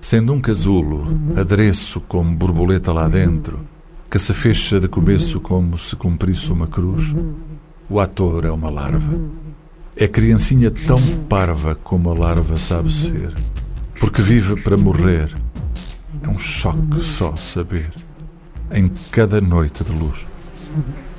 Sendo um casulo, adereço como borboleta lá dentro, que se fecha de começo como se cumprisse uma cruz, o ator é uma larva. É criancinha tão parva como a larva sabe ser, porque vive para morrer. É um choque só saber, em cada noite de luz. Mm-hmm.